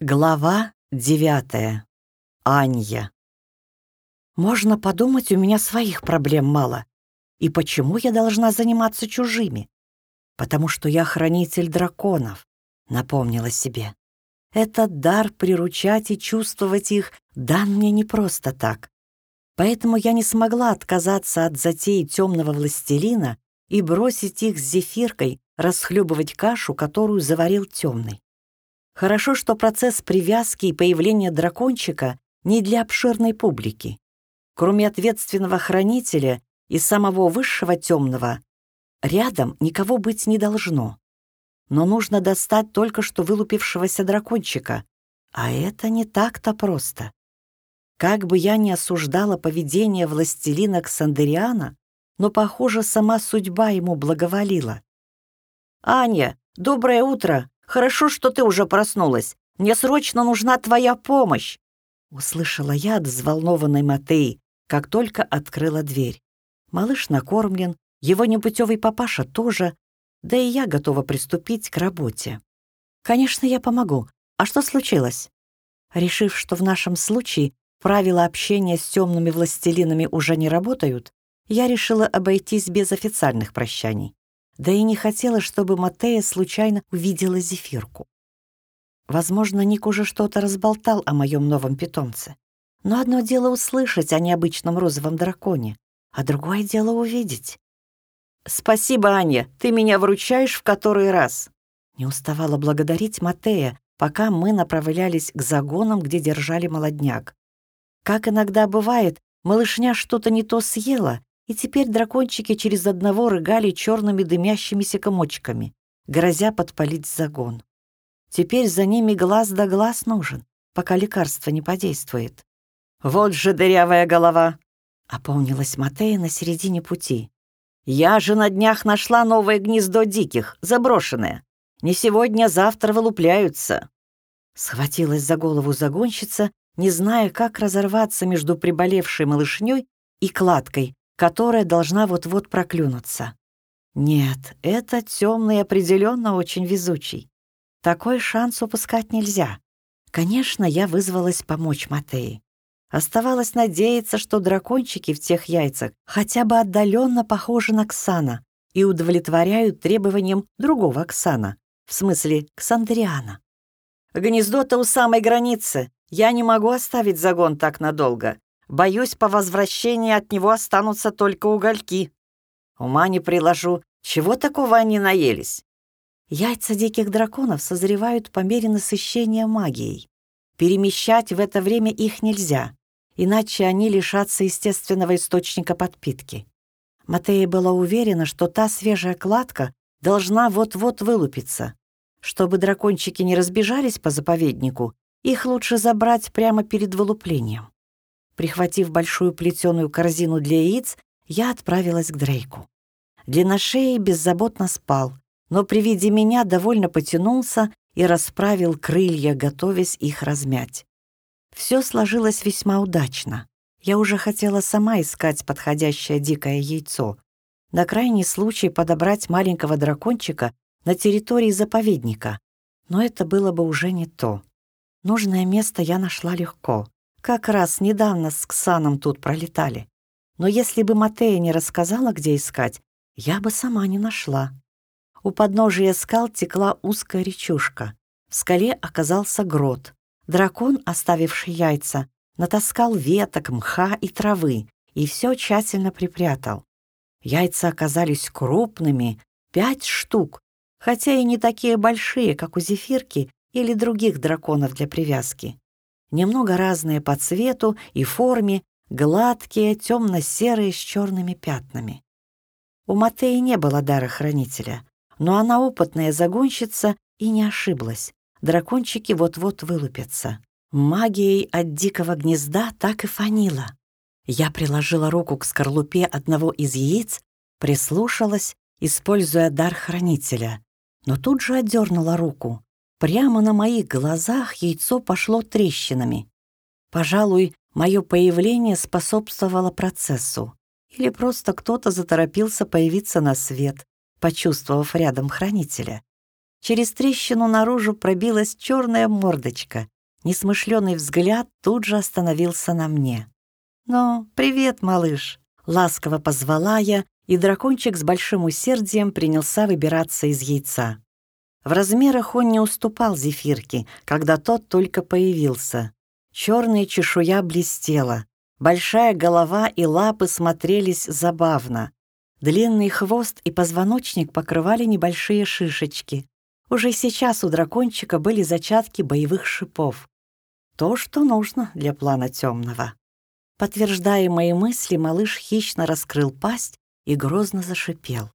Глава девятая. Анья. Можно подумать, у меня своих проблем мало. И почему я должна заниматься чужими? Потому что я хранитель драконов, напомнила себе. Этот дар приручать и чувствовать их дан мне не просто так. Поэтому я не смогла отказаться от затеи темного властелина и бросить их с зефиркой расхлебывать кашу, которую заварил темный. Хорошо, что процесс привязки и появления дракончика не для обширной публики. Кроме ответственного хранителя и самого высшего темного, рядом никого быть не должно. Но нужно достать только что вылупившегося дракончика, а это не так-то просто. Как бы я ни осуждала поведение властелина Ксандериана, но, похоже, сама судьба ему благоволила. «Аня, доброе утро!» Хорошо, что ты уже проснулась. Мне срочно нужна твоя помощь!» Услышала я от взволнованной Матеи, как только открыла дверь. Малыш накормлен, его непутевый папаша тоже, да и я готова приступить к работе. «Конечно, я помогу. А что случилось?» Решив, что в нашем случае правила общения с темными властелинами уже не работают, я решила обойтись без официальных прощаний да и не хотела, чтобы Матея случайно увидела зефирку. Возможно, Ник уже что-то разболтал о моем новом питомце. Но одно дело услышать о необычном розовом драконе, а другое дело увидеть. «Спасибо, Аня, ты меня вручаешь в который раз!» Не уставала благодарить Матея, пока мы направлялись к загонам, где держали молодняк. Как иногда бывает, малышня что-то не то съела, и теперь дракончики через одного рыгали черными дымящимися комочками, грозя подпалить загон. Теперь за ними глаз да глаз нужен, пока лекарство не подействует. «Вот же дырявая голова!» — опомнилась Матея на середине пути. «Я же на днях нашла новое гнездо диких, заброшенное. Не сегодня, а завтра вылупляются». Схватилась за голову загонщица, не зная, как разорваться между приболевшей малышней и кладкой, которая должна вот-вот проклюнуться. Нет, это темный определенно очень везучий. Такой шанс упускать нельзя. Конечно, я вызвалась помочь Матеи. Оставалось надеяться, что дракончики в тех яйцах хотя бы отдаленно похожи на Ксана и удовлетворяют требованиям другого Ксана, в смысле Ксандриана. «Гнездо-то у самой границы. Я не могу оставить загон так надолго. Боюсь, по возвращении от него останутся только угольки. Ума не приложу, чего такого они наелись? Яйца диких драконов созревают по мере насыщения магией. Перемещать в это время их нельзя, иначе они лишатся естественного источника подпитки. Матея была уверена, что та свежая кладка должна вот-вот вылупиться. Чтобы дракончики не разбежались по заповеднику, их лучше забрать прямо перед вылуплением. Прихватив большую плетеную корзину для яиц, я отправилась к Дрейку. Длинношеей беззаботно спал, но при виде меня довольно потянулся и расправил крылья, готовясь их размять. Все сложилось весьма удачно. Я уже хотела сама искать подходящее дикое яйцо. На крайний случай подобрать маленького дракончика на территории заповедника. Но это было бы уже не то. Нужное место я нашла легко. Как раз недавно с Ксаном тут пролетали. Но если бы Матея не рассказала, где искать, я бы сама не нашла. У подножия скал текла узкая речушка. В скале оказался грот. Дракон, оставивший яйца, натаскал веток, мха и травы и все тщательно припрятал. Яйца оказались крупными, пять штук, хотя и не такие большие, как у зефирки или других драконов для привязки немного разные по цвету и форме, гладкие, темно-серые с черными пятнами. У Матеи не было дара хранителя, но она опытная загонщица и не ошиблась. Дракончики вот-вот вылупятся. Магией от дикого гнезда так и фанила. Я приложила руку к скорлупе одного из яиц, прислушалась, используя дар хранителя, но тут же отдернула руку. Прямо на моих глазах яйцо пошло трещинами. Пожалуй, мое появление способствовало процессу. Или просто кто-то заторопился появиться на свет, почувствовав рядом хранителя. Через трещину наружу пробилась черная мордочка. Несмышленый взгляд тут же остановился на мне. «Ну, привет, малыш!» — ласково позвала я, и дракончик с большим усердием принялся выбираться из яйца. В размерах он не уступал зефирке, когда тот только появился. Черная чешуя блестела, большая голова и лапы смотрелись забавно. Длинный хвост и позвоночник покрывали небольшие шишечки. Уже сейчас у дракончика были зачатки боевых шипов. То, что нужно для плана темного. Подтверждая мои мысли, малыш хищно раскрыл пасть и грозно зашипел.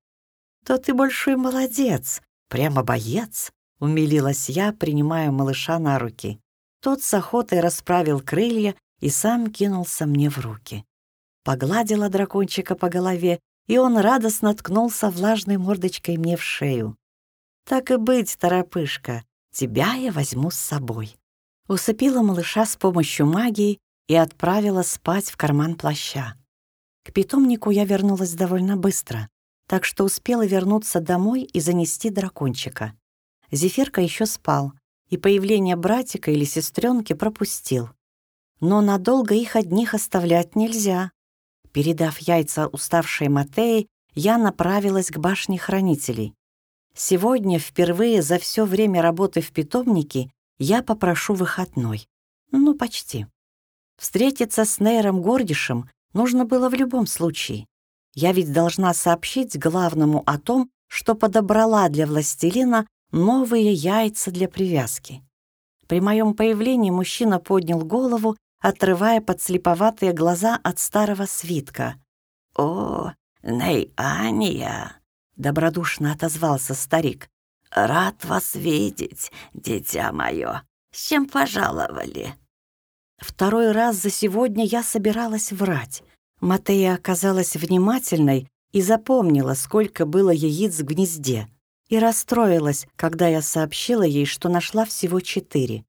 «Да ты большой молодец! Прямо боец!» — умилилась я, принимая малыша на руки. Тот с охотой расправил крылья и сам кинулся мне в руки. Погладила дракончика по голове, и он радостно ткнулся влажной мордочкой мне в шею. «Так и быть, торопышка, тебя я возьму с собой». Усыпила малыша с помощью магии и отправила спать в карман плаща. К питомнику я вернулась довольно быстро, так что успела вернуться домой и занести дракончика. Зефирка еще спал, и появление братика или сестренки пропустил. Но надолго их одних оставлять нельзя. Передав яйца уставшей Матеи, я направилась к башне хранителей. Сегодня, впервые за все время работы в питомнике, я попрошу выходной. Ну, почти. Встретиться с Нейром Гордишем нужно было в любом случае. Я ведь должна сообщить главному о том, что подобрала для властелина новые яйца для привязки. При моем появлении мужчина поднял голову, отрывая подслеповатые глаза от старого свитка. «О, Нейания!» — добродушно отозвался старик. «Рад вас видеть, дитя мое. С чем пожаловали?» Второй раз за сегодня я собиралась врать. Матея оказалась внимательной и запомнила, сколько было яиц в гнезде, и расстроилась, когда я сообщила ей, что нашла всего четыре.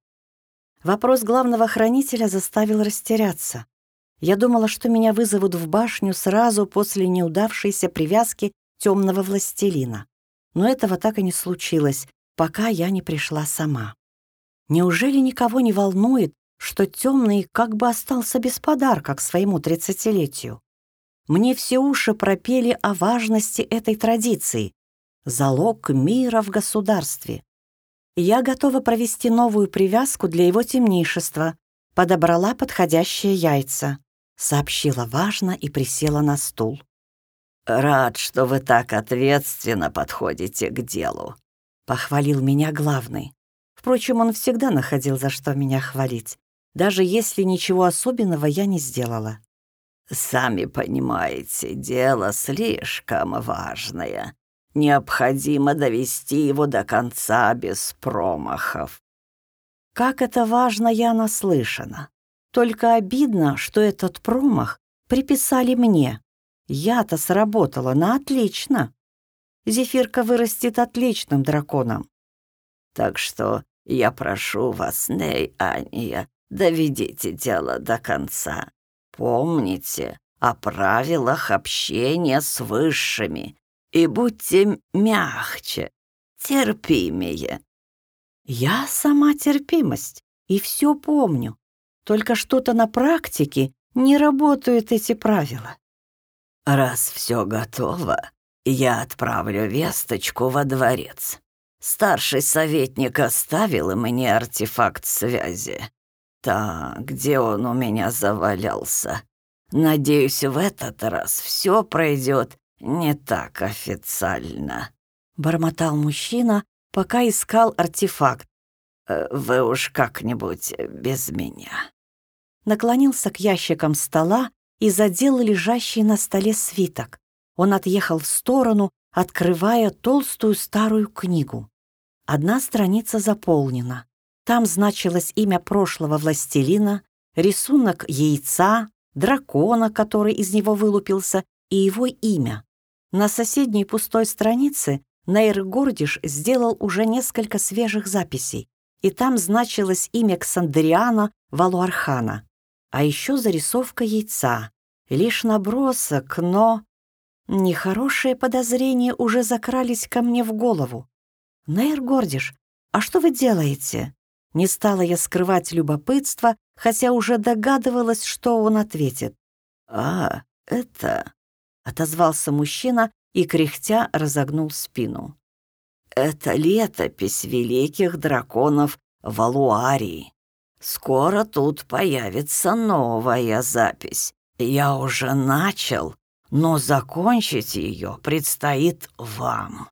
Вопрос главного хранителя заставил растеряться. Я думала, что меня вызовут в башню сразу после неудавшейся привязки темного властелина. Но этого так и не случилось, пока я не пришла сама. Неужели никого не волнует, что темный как бы остался без подарка к своему тридцатилетию? Мне все уши пропели о важности этой традиции. Залог мира в государстве. Я готова провести новую привязку для его темнейшества. Подобрала подходящие яйца. Сообщила важно и присела на стул. «Рад, что вы так ответственно подходите к делу», — похвалил меня главный. Впрочем, он всегда находил, за что меня хвалить, даже если ничего особенного я не сделала. «Сами понимаете, дело слишком важное. Необходимо довести его до конца без промахов». Как это важно, я наслышана. Только обидно, что этот промах приписали мне. Я-то сработала на отлично. Зефирка вырастет отличным драконом. Так что я прошу вас, Ней, Ания, доведите дело до конца. Помните о правилах общения с высшими и будьте мягче, терпимее. Я сама терпимость и все помню. Только что-то на практике не работают эти правила. «Раз все готово, я отправлю весточку во дворец. Старший советник оставил мне артефакт связи. Так, где он у меня завалялся? Надеюсь, в этот раз все пройдет не так официально», — бормотал мужчина, пока искал артефакт. «Э, «Вы уж как-нибудь без меня». Наклонился к ящикам стола и задел лежащий на столе свиток. Он отъехал в сторону, открывая толстую старую книгу. Одна страница заполнена. Там значилось имя прошлого властелина, рисунок яйца, дракона, который из него вылупился, и его имя. На соседней пустой странице Нейр Гордиш сделал уже несколько свежих записей, и там значилось имя Ксандриана Валуархана а еще зарисовка яйца. Лишь набросок, но... Нехорошие подозрения уже закрались ко мне в голову. «Нейр Гордиш, а что вы делаете?» Не стала я скрывать любопытство, хотя уже догадывалась, что он ответит. «А, это...» — отозвался мужчина и, кряхтя, разогнул спину. «Это летопись великих драконов Валуарии. Скоро тут появится новая запись. Я уже начал, но закончить ее предстоит вам».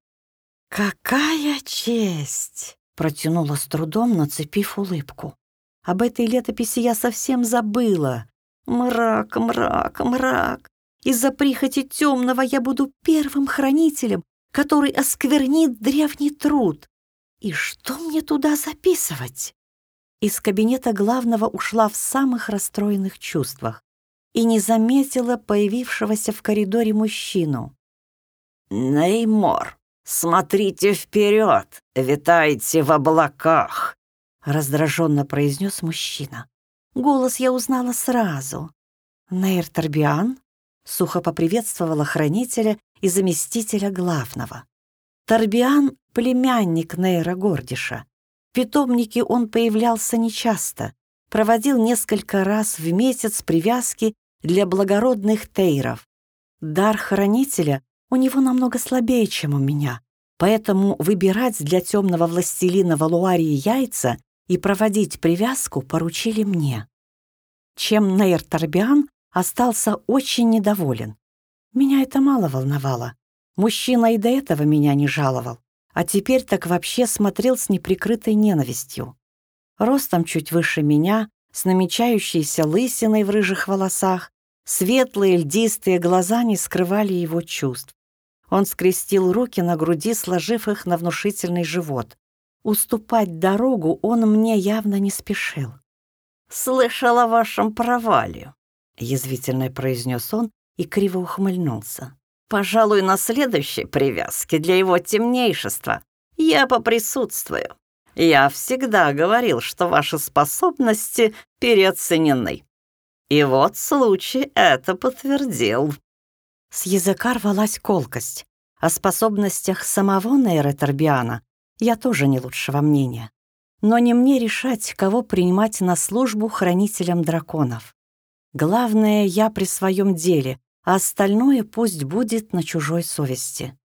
«Какая честь!» — протянула с трудом, нацепив улыбку. «Об этой летописи я совсем забыла. Мрак, мрак, мрак. Из-за прихоти темного я буду первым хранителем, который осквернит древний труд. И что мне туда записывать?» Из кабинета главного ушла в самых расстроенных чувствах и не заметила появившегося в коридоре мужчину. «Неймор, «Смотрите вперед! Витайте в облаках!» — раздраженно произнес мужчина. Голос я узнала сразу. Нейр Торбиан сухо поприветствовала хранителя и заместителя главного. Торбиан — племянник Нейра Гордиша. В питомнике он появлялся нечасто, проводил несколько раз в месяц привязки для благородных тейров. Дар хранителя у него намного слабее, чем у меня, поэтому выбирать для темного властелина Валуарии яйца и проводить привязку поручили мне. Чем Нейр Торбиан остался очень недоволен. Меня это мало волновало. Мужчина и до этого меня не жаловал, а теперь так вообще смотрел с неприкрытой ненавистью. Ростом чуть выше меня, с намечающейся лысиной в рыжих волосах, светлые льдистые глаза не скрывали его чувств. Он скрестил руки на груди, сложив их на внушительный живот. Уступать дорогу он мне явно не спешил. «Слышал о вашем провале», — язвительно произнес он и криво ухмыльнулся. «Пожалуй, на следующей привязке для его темнейшества я поприсутствую. Я всегда говорил, что ваши способности переоценены. И вот случай это подтвердил». С языка рвалась колкость. О способностях самого Нейра Торбиана я тоже не лучшего мнения. Но не мне решать, кого принимать на службу хранителям драконов. Главное, я при своем деле, а остальное пусть будет на чужой совести.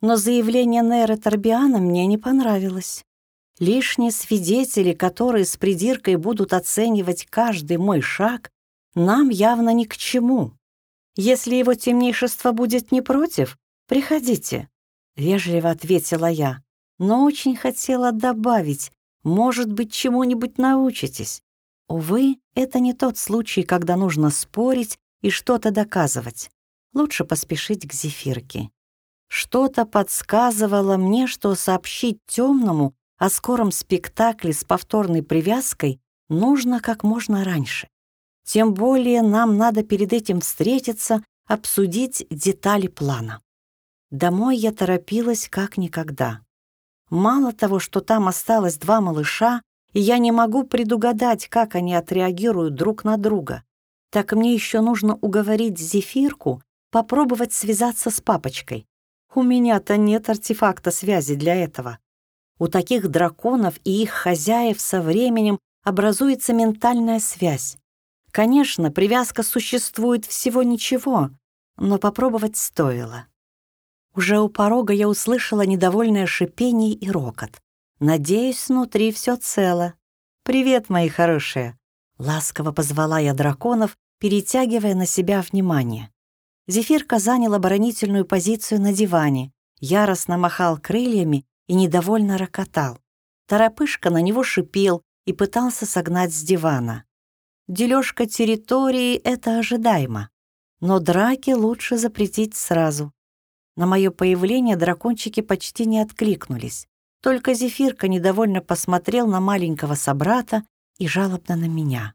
Но заявление Нейра Торбиана мне не понравилось. Лишние свидетели, которые с придиркой будут оценивать каждый мой шаг, нам явно ни к чему. Если его темнейшество будет не против, приходите», — вежливо ответила я, но очень хотела добавить, может быть, чему-нибудь научитесь. Увы, это не тот случай, когда нужно спорить и что-то доказывать. Лучше поспешить к зефирке. Что-то подсказывало мне, что сообщить темному о скором спектакле с повторной привязкой нужно как можно раньше. Тем более нам надо перед этим встретиться, обсудить детали плана. Домой я торопилась как никогда. Мало того, что там осталось два малыша, и я не могу предугадать, как они отреагируют друг на друга, так мне еще нужно уговорить Зефирку попробовать связаться с папочкой. У меня-то нет артефакта связи для этого. У таких драконов и их хозяев со временем образуется ментальная связь. Конечно, привязка существует всего ничего, но попробовать стоило. Уже у порога я услышала недовольное шипение и рокот. Надеюсь, внутри все цело. «Привет, мои хорошие!» Ласково позвала я драконов, перетягивая на себя внимание. Зефирка занял оборонительную позицию на диване, яростно махал крыльями и недовольно рокотал. Торопышка на него шипел и пытался согнать с дивана. Дележка территории — это ожидаемо. Но драки лучше запретить сразу. На мое появление дракончики почти не откликнулись. Только Зефирка недовольно посмотрел на маленького собрата и жалобно на меня,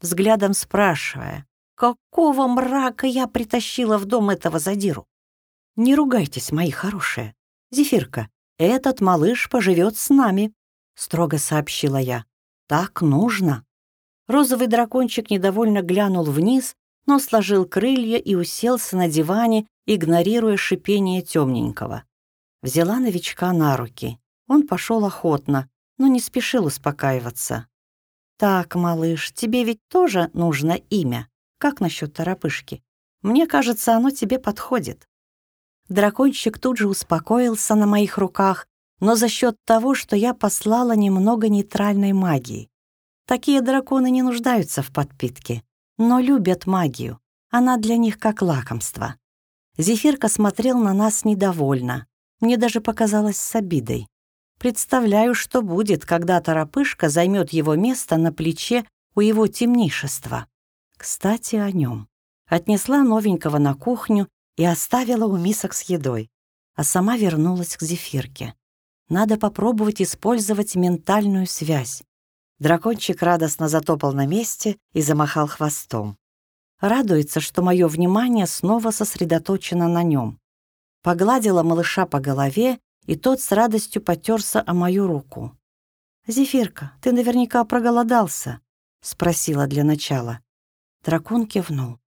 взглядом спрашивая, какого мрака я притащила в дом этого задиру. «Не ругайтесь, мои хорошие. Зефирка, этот малыш поживет с нами», — строго сообщила я. «Так нужно». Розовый дракончик недовольно глянул вниз, но сложил крылья и уселся на диване, игнорируя шипение темненького. Взяла новичка на руки. Он пошел охотно, но не спешил успокаиваться. «Так, малыш, тебе ведь тоже нужно имя. Как насчет торопышки? Мне кажется, оно тебе подходит». Дракончик тут же успокоился на моих руках, но за счет того, что я послала немного нейтральной магии. Такие драконы не нуждаются в подпитке, но любят магию. Она для них как лакомство. Зефирка смотрел на нас недовольно. Мне даже показалось с обидой. Представляю, что будет, когда торопышка займет его место на плече у его темнейшества. Кстати, о нем. Отнесла новенького на кухню и оставила у мисок с едой, а сама вернулась к зефирке. Надо попробовать использовать ментальную связь. Дракончик радостно затопал на месте и замахал хвостом. Радуется, что мое внимание снова сосредоточено на нем. Погладила малыша по голове, и тот с радостью потерся о мою руку. «Зефирка, ты наверняка проголодался?» — спросила для начала. Дракон кивнул.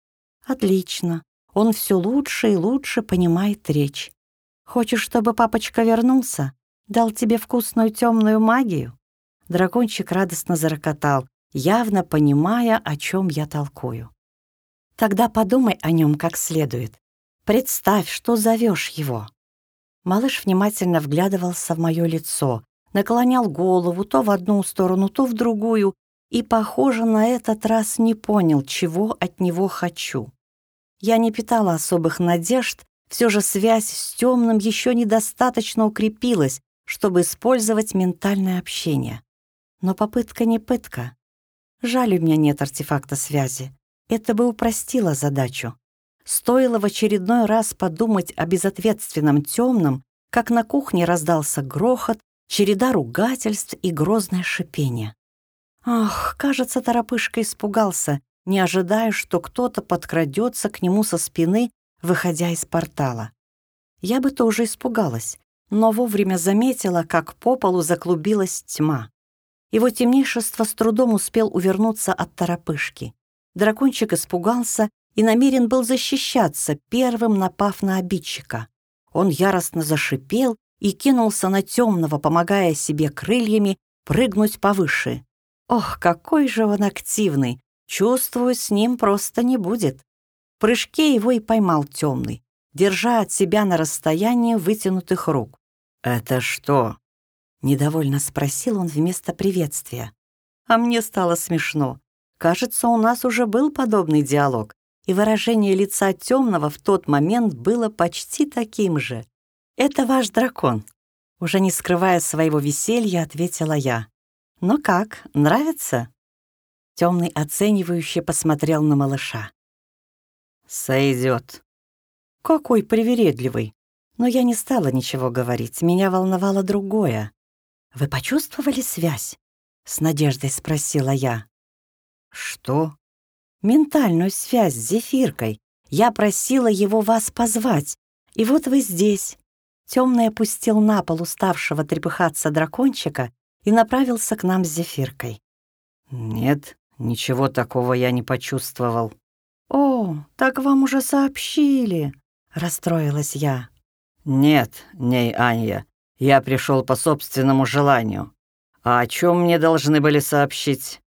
«Отлично. Он все лучше и лучше понимает речь. Хочешь, чтобы папочка вернулся? Дал тебе вкусную темную магию?» Дракончик радостно зарокотал, явно понимая, о чем я толкую. «Тогда подумай о нем как следует. Представь, что зовешь его». Малыш внимательно вглядывался в мое лицо, наклонял голову то в одну сторону, то в другую, и, похоже, на этот раз не понял, чего от него хочу. Я не питала особых надежд, все же связь с темным еще недостаточно укрепилась, чтобы использовать ментальное общение. Но попытка не пытка. Жаль, у меня нет артефакта связи. Это бы упростило задачу. Стоило в очередной раз подумать о безответственном темном, как на кухне раздался грохот, череда ругательств и грозное шипение. Ах, кажется, торопышка испугался, не ожидая, что кто-то подкрадется к нему со спины, выходя из портала. Я бы тоже испугалась, но вовремя заметила, как по полу заклубилась тьма. Его темнейшество с трудом успел увернуться от торопышки. Дракончик испугался и намерен был защищаться, первым напав на обидчика. Он яростно зашипел и кинулся на темного, помогая себе крыльями прыгнуть повыше. Ох, какой же он активный! Чувствую, с ним просто не будет. В прыжке его и поймал темный, держа от себя на расстоянии вытянутых рук. «Это что?» — недовольно спросил он вместо приветствия. А мне стало смешно. Кажется, у нас уже был подобный диалог, и выражение лица темного в тот момент было почти таким же. «Это ваш дракон», — уже не скрывая своего веселья, ответила я. «Ну как, нравится?» Темный оценивающе посмотрел на малыша. «Сойдет». «Какой привередливый!» Но я не стала ничего говорить, меня волновало другое. «Вы почувствовали связь?» — с надеждой спросила я. «Что?» «Ментальную связь с Зефиркой. Я просила его вас позвать, и вот вы здесь». Темный опустил на пол уставшего трепыхаться дракончика и направился к нам с Зефиркой. «Нет, ничего такого я не почувствовал». «О, так вам уже сообщили», — расстроилась я. «Нет, ней Анья, я пришел по собственному желанию. А о чем мне должны были сообщить?»